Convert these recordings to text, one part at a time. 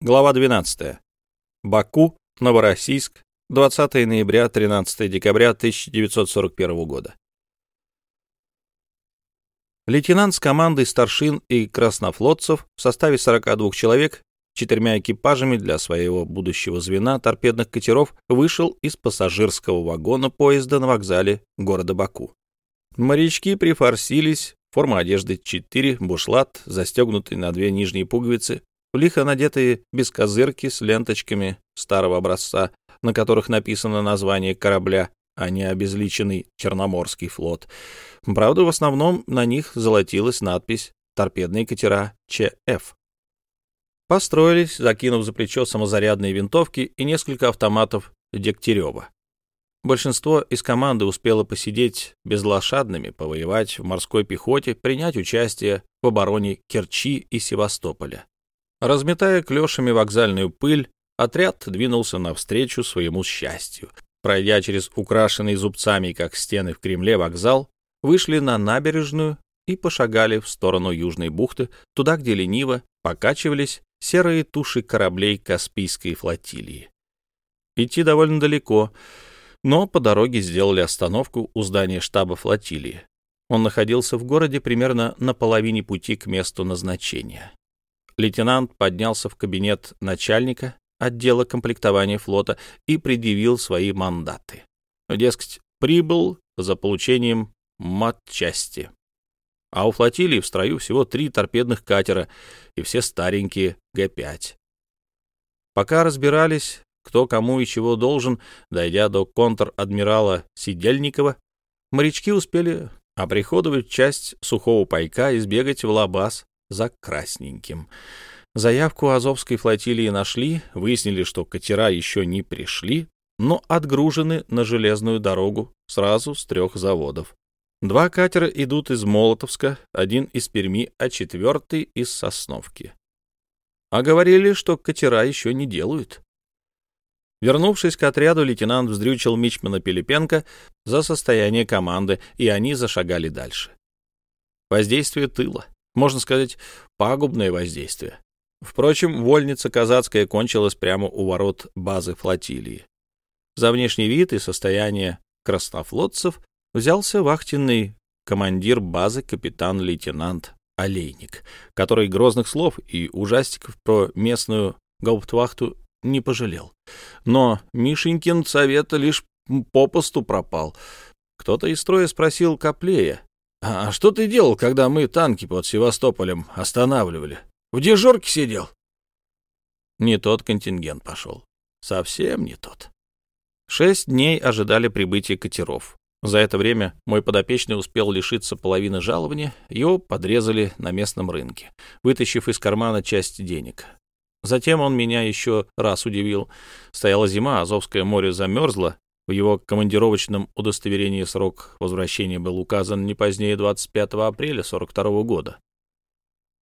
Глава 12. Баку, Новороссийск, 20 ноября, 13 декабря 1941 года. Лейтенант с командой старшин и краснофлотцев в составе 42 человек, четырьмя экипажами для своего будущего звена торпедных катеров вышел из пассажирского вагона поезда на вокзале города Баку. Морячки прифорсились, форма одежды 4, бушлат, застегнутый на две нижние пуговицы, лихо надетые бескозырки с ленточками старого образца, на которых написано название корабля, а не обезличенный Черноморский флот. Правда, в основном на них золотилась надпись «Торпедные катера ЧФ». Построились, закинув за плечо самозарядные винтовки и несколько автоматов Дегтярева. Большинство из команды успело посидеть безлошадными, повоевать в морской пехоте, принять участие в обороне Керчи и Севастополя. Разметая клешами вокзальную пыль, отряд двинулся навстречу своему счастью. Пройдя через украшенный зубцами, как стены в Кремле, вокзал, вышли на набережную и пошагали в сторону Южной бухты, туда, где лениво покачивались серые туши кораблей Каспийской флотилии. Идти довольно далеко, но по дороге сделали остановку у здания штаба флотилии. Он находился в городе примерно на половине пути к месту назначения лейтенант поднялся в кабинет начальника отдела комплектования флота и предъявил свои мандаты. Дескать, прибыл за получением матчасти. А у флотилии в строю всего три торпедных катера и все старенькие Г-5. Пока разбирались, кто кому и чего должен, дойдя до контр-адмирала Сидельникова, морячки успели оприходовать часть сухого пайка и сбегать в Лабаз за красненьким. Заявку Азовской флотилии нашли, выяснили, что катера еще не пришли, но отгружены на железную дорогу сразу с трех заводов. Два катера идут из Молотовска, один из Перми, а четвертый из Сосновки. А говорили, что катера еще не делают. Вернувшись к отряду, лейтенант вздрючил Мичмана Пилипенко за состояние команды, и они зашагали дальше. Воздействие тыла можно сказать, пагубное воздействие. Впрочем, вольница казацкая кончилась прямо у ворот базы флотилии. За внешний вид и состояние краснофлотцев взялся вахтенный командир базы капитан-лейтенант Олейник, который грозных слов и ужастиков про местную гауптвахту не пожалел. Но Мишенькин совета лишь попусту пропал. Кто-то из строя спросил Коплея, а что ты делал, когда мы танки под Севастополем останавливали? В дежурке сидел? Не тот контингент пошел. Совсем не тот. Шесть дней ожидали прибытия катеров. За это время мой подопечный успел лишиться половины жалования, его подрезали на местном рынке, вытащив из кармана часть денег. Затем он меня еще раз удивил. Стояла зима, Азовское море замерзло, в его командировочном удостоверении срок возвращения был указан не позднее 25 апреля 42 года.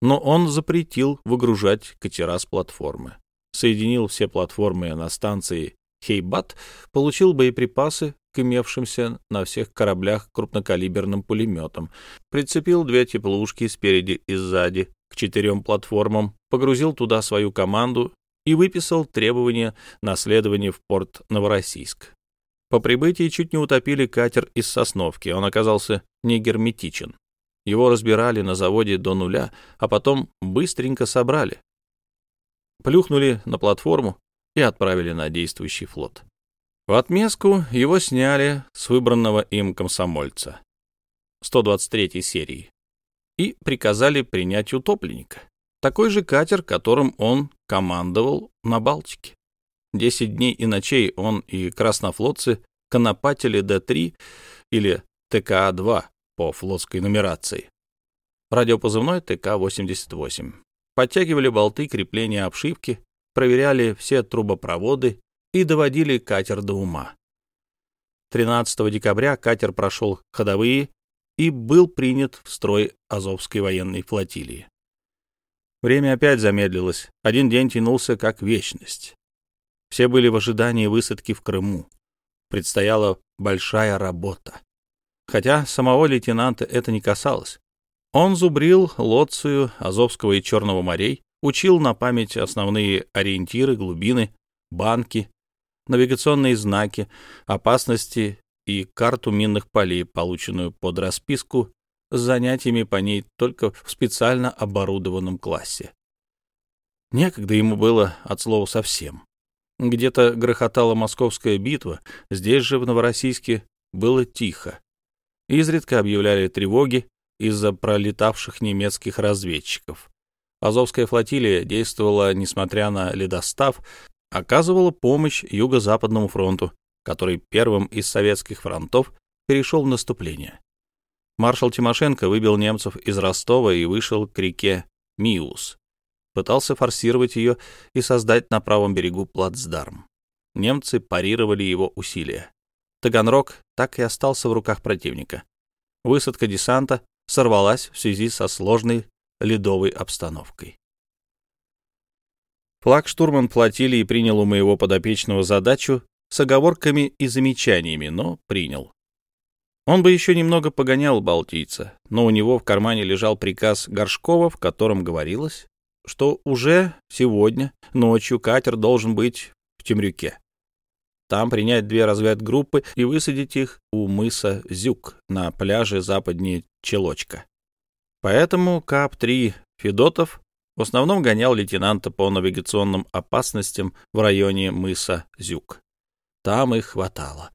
Но он запретил выгружать катера с платформы. Соединил все платформы на станции Хейбат, получил боеприпасы к имевшимся на всех кораблях крупнокалиберным пулеметам, прицепил две теплушки спереди и сзади к четырем платформам, погрузил туда свою команду и выписал требования на следование в порт Новороссийск. По прибытии чуть не утопили катер из Сосновки, он оказался не герметичен. Его разбирали на заводе до нуля, а потом быстренько собрали. Плюхнули на платформу и отправили на действующий флот. В отместку его сняли с выбранного им комсомольца 123 серии и приказали принять утопленника, такой же катер, которым он командовал на Балтике. Десять дней и ночей он и краснофлотцы конопатили Д-3 или ТКА-2 по флотской нумерации. Радиопозывной ТК-88. Подтягивали болты крепления обшивки, проверяли все трубопроводы и доводили катер до ума. 13 декабря катер прошел ходовые и был принят в строй Азовской военной флотилии. Время опять замедлилось, один день тянулся как вечность. Все были в ожидании высадки в Крыму. Предстояла большая работа. Хотя самого лейтенанта это не касалось. Он зубрил Лоцию, Азовского и Черного морей, Учил на память основные ориентиры, глубины, банки, навигационные знаки, опасности и карту минных полей, полученную под расписку с занятиями по ней только в специально оборудованном классе. Некогда ему было от слова совсем. Где-то грохотала московская битва, здесь же, в Новороссийске, было тихо. Изредка объявляли тревоги из-за пролетавших немецких разведчиков. Азовская флотилия действовала, несмотря на ледостав, оказывала помощь Юго-Западному фронту, который первым из советских фронтов перешел в наступление. Маршал Тимошенко выбил немцев из Ростова и вышел к реке Миус. Пытался форсировать ее и создать на правом берегу плацдарм. Немцы парировали его усилия. Таганрог так и остался в руках противника. Высадка десанта сорвалась в связи со сложной ледовой обстановкой. Флагштурман флотилии принял у моего подопечного задачу с оговорками и замечаниями, но принял. Он бы еще немного погонял балтийца, но у него в кармане лежал приказ Горшкова, в котором говорилось, что уже сегодня ночью катер должен быть в Темрюке. Там принять две разведгруппы и высадить их у мыса Зюк на пляже западнее Челочка. Поэтому КАП-3 Федотов в основном гонял лейтенанта по навигационным опасностям в районе мыса Зюк. Там их хватало.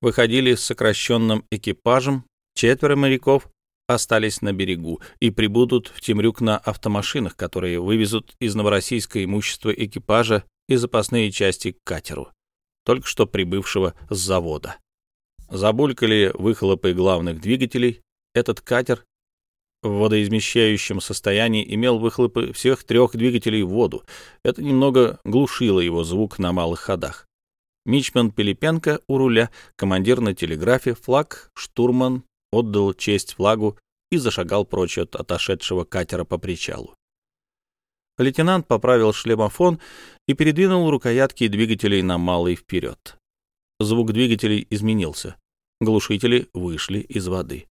Выходили с сокращенным экипажем, четверо моряков остались на берегу и прибудут в Темрюк на автомашинах, которые вывезут из Новороссийска имущество экипажа и запасные части к катеру, только что прибывшего с завода. Забулькали выхлопы главных двигателей. Этот катер в водоизмещающем состоянии имел выхлопы всех трех двигателей в воду. Это немного глушило его звук на малых ходах. Мичман Пилипенко у руля, командир на телеграфе, флаг, штурман отдал честь флагу и зашагал прочь от отошедшего катера по причалу. Лейтенант поправил шлемофон и передвинул рукоятки двигателей на малый вперед. Звук двигателей изменился. Глушители вышли из воды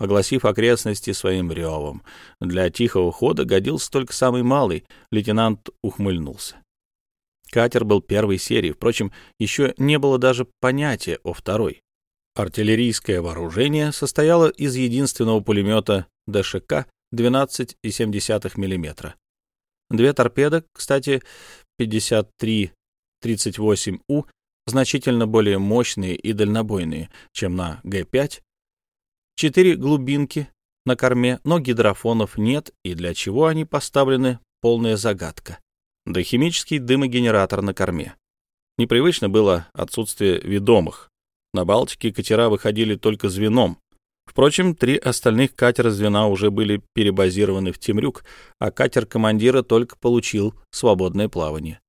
огласив окрестности своим ревом. Для тихого хода годился только самый малый, лейтенант ухмыльнулся. Катер был первой серии, впрочем, еще не было даже понятия о второй. Артиллерийское вооружение состояло из единственного пулемета ДШК 12,7 мм. Две торпеды, кстати, 53-38У, значительно более мощные и дальнобойные, чем на Г-5, Четыре глубинки на корме, но гидрофонов нет, и для чего они поставлены — полная загадка. Да химический дымогенератор на корме. Непривычно было отсутствие ведомых. На Балтике катера выходили только звеном. Впрочем, три остальных катера звена уже были перебазированы в Темрюк, а катер командира только получил свободное плавание.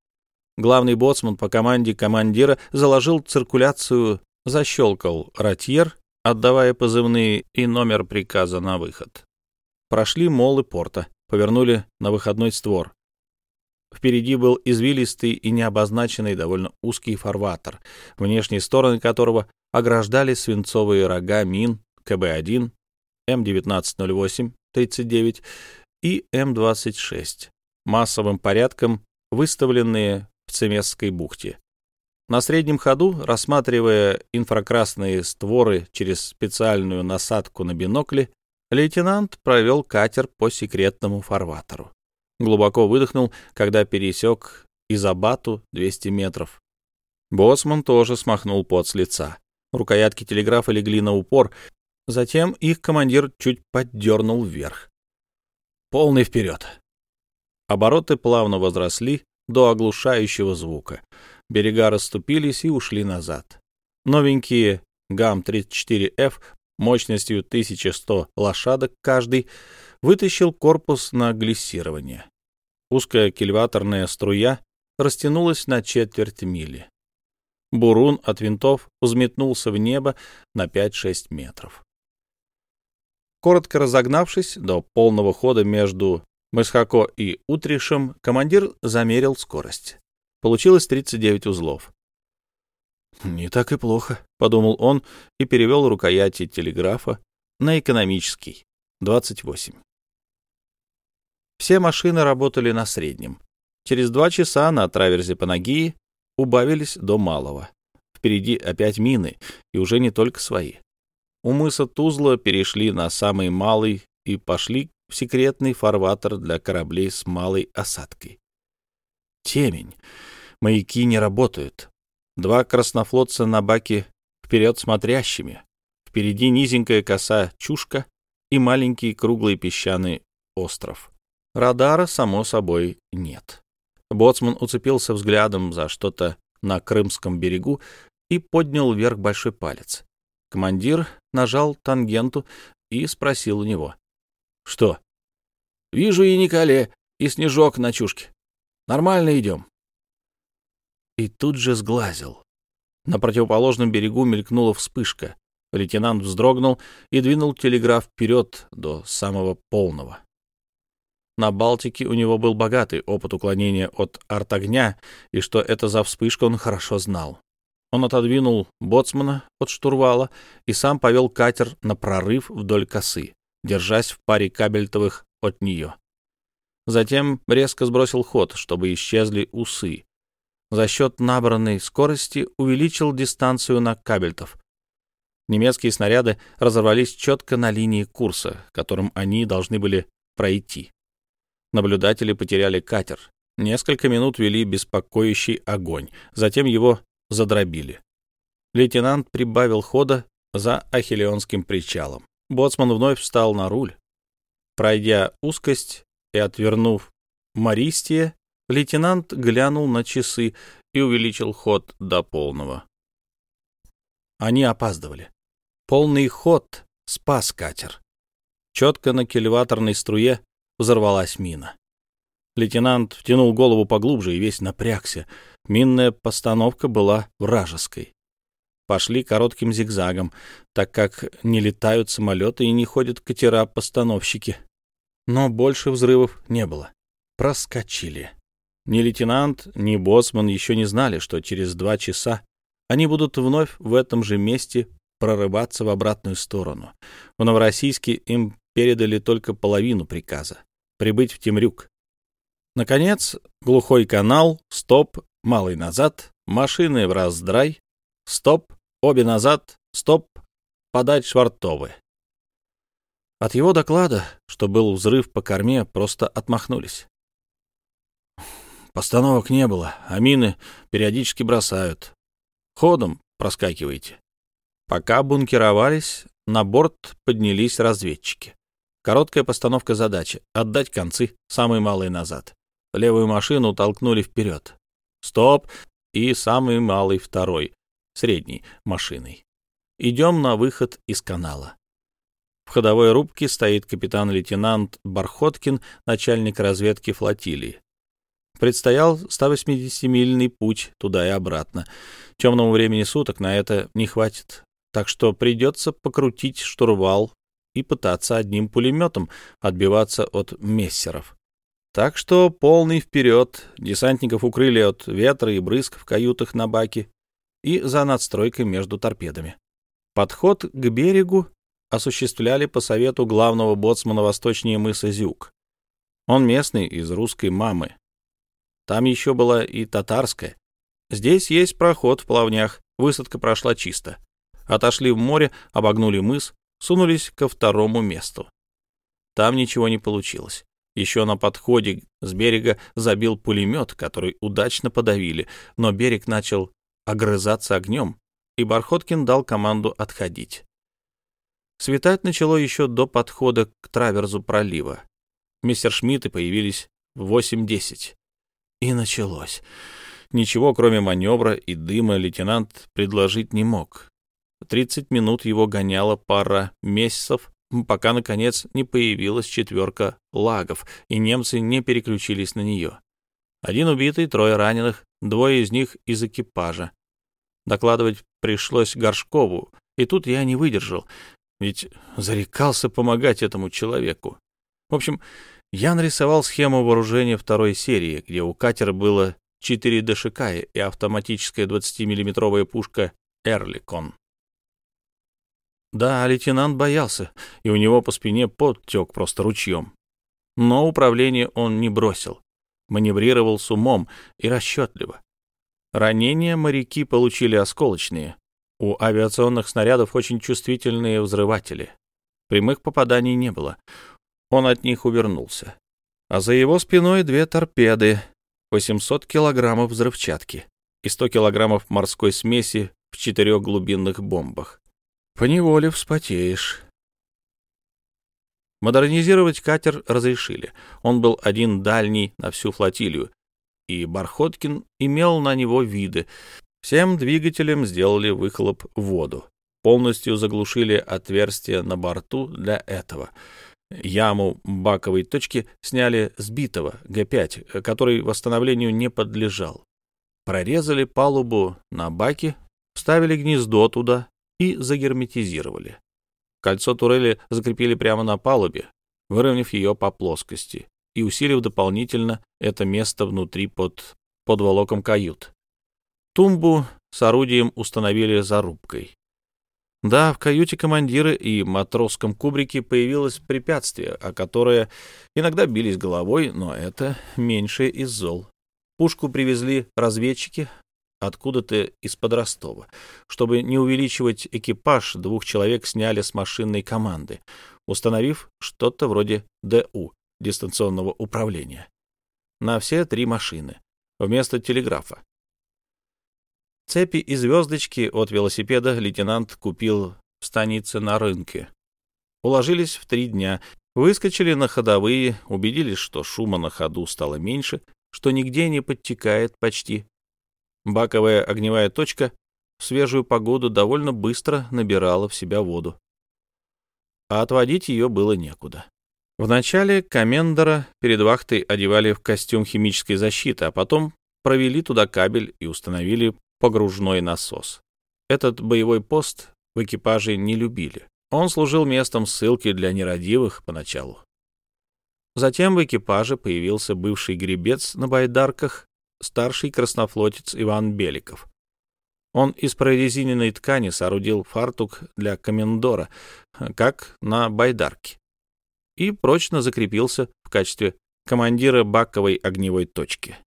Главный боцман по команде командира заложил циркуляцию, защелкал ротьер отдавая позывные и номер приказа на выход. Прошли молы порта, повернули на выходной створ. Впереди был извилистый и необозначенный довольно узкий фарватер, внешние стороны которого ограждали свинцовые рога мин КБ-1, М1908-39 и М26, массовым порядком выставленные в Цемесской бухте. На среднем ходу, рассматривая инфракрасные створы через специальную насадку на бинокле, лейтенант провел катер по секретному фарватеру. Глубоко выдохнул, когда пересек Изабату 200 метров. Боцман тоже смахнул пот с лица. Рукоятки телеграфа легли на упор, затем их командир чуть поддернул вверх. Полный вперед. Обороты плавно возросли до оглушающего звука. Берега расступились и ушли назад. Новенькие ГАМ-34Ф мощностью 1100 лошадок каждый вытащил корпус на глиссирование. Узкая кильваторная струя растянулась на четверть мили. Бурун от винтов взметнулся в небо на 5-6 метров. Коротко разогнавшись до полного хода между Мысхако и Утришем, командир замерил скорость. Получилось 39 узлов. «Не так и плохо», — подумал он и перевел рукояти телеграфа на экономический — 28. Все машины работали на среднем. Через два часа на траверзе Панагии убавились до малого. Впереди опять мины, и уже не только свои. У мыса Тузла перешли на самый малый и пошли в секретный фарватер для кораблей с малой осадкой. Темень. Маяки не работают. Два краснофлотца на баке вперед смотрящими. Впереди низенькая коса чушка и маленький круглый песчаный остров. Радара, само собой, нет. Боцман уцепился взглядом за что-то на Крымском берегу и поднял вверх большой палец. Командир нажал тангенту и спросил у него. — Что? — Вижу и Николе, и снежок на чушке. Нормально идем. И тут же сглазил. На противоположном берегу мелькнула вспышка. Лейтенант вздрогнул и двинул телеграф вперед до самого полного. На Балтике у него был богатый опыт уклонения от артогня, и что это за вспышка он хорошо знал. Он отодвинул боцмана от штурвала и сам повел катер на прорыв вдоль косы, держась в паре кабельтовых от нее. Затем резко сбросил ход, чтобы исчезли усы. За счет набранной скорости увеличил дистанцию на кабельтов. Немецкие снаряды разорвались четко на линии курса, которым они должны были пройти. Наблюдатели потеряли катер. Несколько минут вели беспокоящий огонь, затем его задробили. Лейтенант прибавил хода за Ахиллеонским причалом. Боцман вновь встал на руль. Пройдя узкость и отвернув Мористия, лейтенант глянул на часы и увеличил ход до полного. Они опаздывали. Полный ход спас катер. Четко на кильваторной струе взорвалась мина. Лейтенант втянул голову поглубже и весь напрягся. Минная постановка была вражеской. Пошли коротким зигзагом, так как не летают самолеты и не ходят катера-постановщики. Но больше взрывов не было. Проскочили. Ни лейтенант, ни боцман еще не знали, что через два часа они будут вновь в этом же месте прорываться в обратную сторону. В Новороссийске им передали только половину приказа — прибыть в Темрюк. Наконец, глухой канал, стоп, малый назад, машины в раздрай, стоп, обе назад, стоп, подать швартовы. От его доклада, что был взрыв по корме, просто отмахнулись. Постановок не было, а мины периодически бросают. Ходом проскакивайте. Пока бункеровались, на борт поднялись разведчики. Короткая постановка задачи — отдать концы, самые малые назад. Левую машину толкнули вперед. Стоп! И самый малый второй, средней машиной. Идем на выход из канала. В ходовой рубке стоит капитан-лейтенант Бархоткин, начальник разведки флотилии. Предстоял 180-мильный путь туда и обратно. Темному времени суток на это не хватит так что придется покрутить штурвал и пытаться одним пулеметом отбиваться от мессеров. Так что полный вперед, десантников укрыли от ветра и брызг в каютах на баке и за надстройкой между торпедами. Подход к берегу осуществляли по совету главного боцмана восточнее мыса Зюк. Он местный, из русской мамы. Там еще была и татарская. Здесь есть проход в плавнях, высадка прошла чисто отошли в море, обогнули мыс, сунулись ко второму месту. Там ничего не получилось. Еще на подходе с берега забил пулемет, который удачно подавили, но берег начал огрызаться огнем, и Бархоткин дал команду отходить. Светать начало еще до подхода к траверзу пролива. Мистер Шмидты появились в 8.10. И началось. Ничего, кроме маневра и дыма, лейтенант предложить не мог. Тридцать минут его гоняла пара месяцев, пока, наконец, не появилась четверка лагов, и немцы не переключились на нее. Один убитый, трое раненых, двое из них из экипажа. Докладывать пришлось Горшкову, и тут я не выдержал, ведь зарекался помогать этому человеку. В общем, я нарисовал схему вооружения второй серии, где у катера было 4 ДШК и автоматическая 20-миллиметровая пушка «Эрликон». Да, лейтенант боялся, и у него по спине подтек просто ручьем. Но управление он не бросил, маневрировал с умом и расчетливо. Ранения моряки получили осколочные. У авиационных снарядов очень чувствительные взрыватели. Прямых попаданий не было. Он от них увернулся. А за его спиной две торпеды, 800 килограммов взрывчатки и 100 килограммов морской смеси в четырех глубинных бомбах. Поневоле вспотеешь. Модернизировать катер разрешили. Он был один дальний на всю флотилию, и Бархоткин имел на него виды. Всем двигателям сделали выхлоп в воду. Полностью заглушили отверстие на борту для этого. Яму баковой точки сняли с битого Г-5, который восстановлению не подлежал. Прорезали палубу на баке, вставили гнездо туда и загерметизировали. Кольцо турели закрепили прямо на палубе, выровняв ее по плоскости и усилив дополнительно это место внутри под подволоком кают. Тумбу с орудием установили зарубкой. Да, в каюте командира и матросском кубрике появилось препятствие, о которое иногда бились головой, но это меньшее из зол. Пушку привезли разведчики, откуда-то из-под Ростова. Чтобы не увеличивать экипаж, двух человек сняли с машинной команды, установив что-то вроде ДУ, дистанционного управления, на все три машины, вместо телеграфа. Цепи и звездочки от велосипеда лейтенант купил в станице на рынке. Уложились в три дня, выскочили на ходовые, убедились, что шума на ходу стало меньше, что нигде не подтекает почти, Баковая огневая точка в свежую погоду довольно быстро набирала в себя воду. А отводить ее было некуда. Вначале комендора перед вахтой одевали в костюм химической защиты, а потом провели туда кабель и установили погружной насос. Этот боевой пост в экипаже не любили. Он служил местом ссылки для нерадивых поначалу. Затем в экипаже появился бывший гребец на байдарках старший краснофлотец Иван Беликов. Он из прорезиненной ткани соорудил фартук для комендора, как на байдарке, и прочно закрепился в качестве командира баковой огневой точки.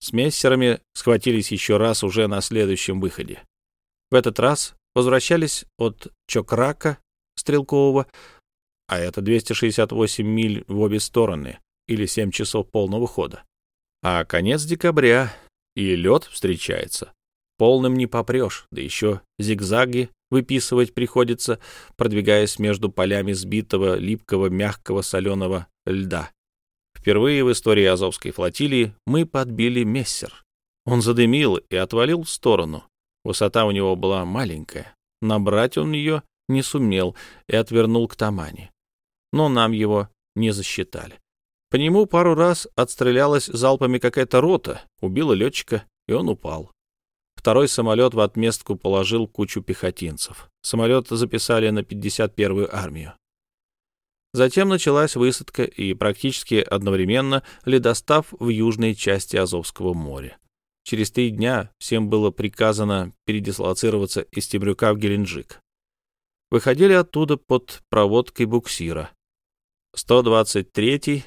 С мессерами схватились еще раз уже на следующем выходе. В этот раз возвращались от Чокрака Стрелкового, а это 268 миль в обе стороны или 7 часов полного хода. А конец декабря, и лед встречается. Полным не попрешь, да еще зигзаги выписывать приходится, продвигаясь между полями сбитого, липкого, мягкого, соленого льда. Впервые в истории Азовской флотилии мы подбили мессер. Он задымил и отвалил в сторону. Высота у него была маленькая. Набрать он ее не сумел и отвернул к Тамане. Но нам его не засчитали. По нему пару раз отстрелялась залпами какая-то рота, убила летчика, и он упал. Второй самолет в отместку положил кучу пехотинцев. Самолет записали на 51-ю армию. Затем началась высадка и практически одновременно ледостав в южной части Азовского моря. Через три дня всем было приказано передислоцироваться из Темрюка в Геленджик. Выходили оттуда под проводкой буксира. 123-й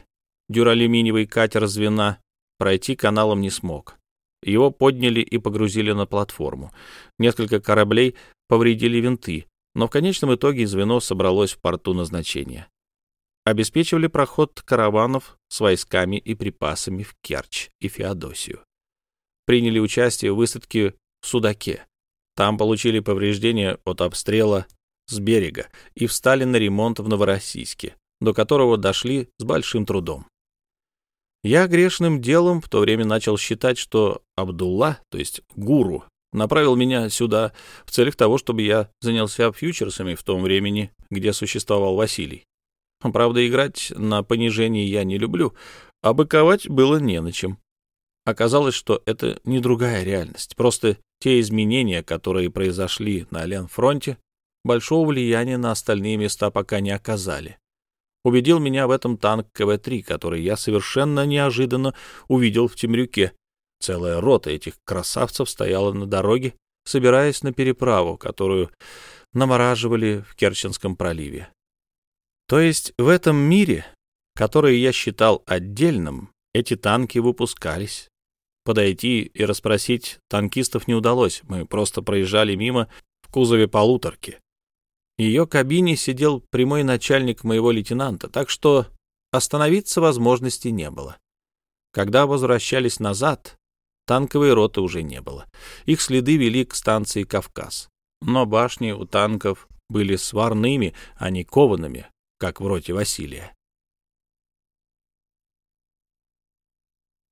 дюралюминиевый катер звена пройти каналом не смог. Его подняли и погрузили на платформу. Несколько кораблей повредили винты, но в конечном итоге звено собралось в порту назначения. Обеспечивали проход караванов с войсками и припасами в Керчь и Феодосию. Приняли участие в высадке в Судаке. Там получили повреждения от обстрела с берега и встали на ремонт в Новороссийске, до которого дошли с большим трудом. Я грешным делом в то время начал считать, что Абдулла, то есть гуру, направил меня сюда в целях того, чтобы я занялся фьючерсами в том времени, где существовал Василий. Правда, играть на понижении я не люблю, а быковать было не на чем. Оказалось, что это не другая реальность, просто те изменения, которые произошли на Ленфронте, большого влияния на остальные места пока не оказали. Убедил меня в этом танк КВ-3, который я совершенно неожиданно увидел в Темрюке. Целая рота этих красавцев стояла на дороге, собираясь на переправу, которую намораживали в Керченском проливе. То есть в этом мире которое я считал отдельным, эти танки выпускались. Подойти и расспросить танкистов не удалось, мы просто проезжали мимо в кузове полуторки. Ее кабине сидел прямой начальник моего лейтенанта, так что остановиться возможности не было. Когда возвращались назад, танковой роты уже не было. Их следы вели к станции «Кавказ». Но башни у танков были сварными, а не коваными, как в роте Василия.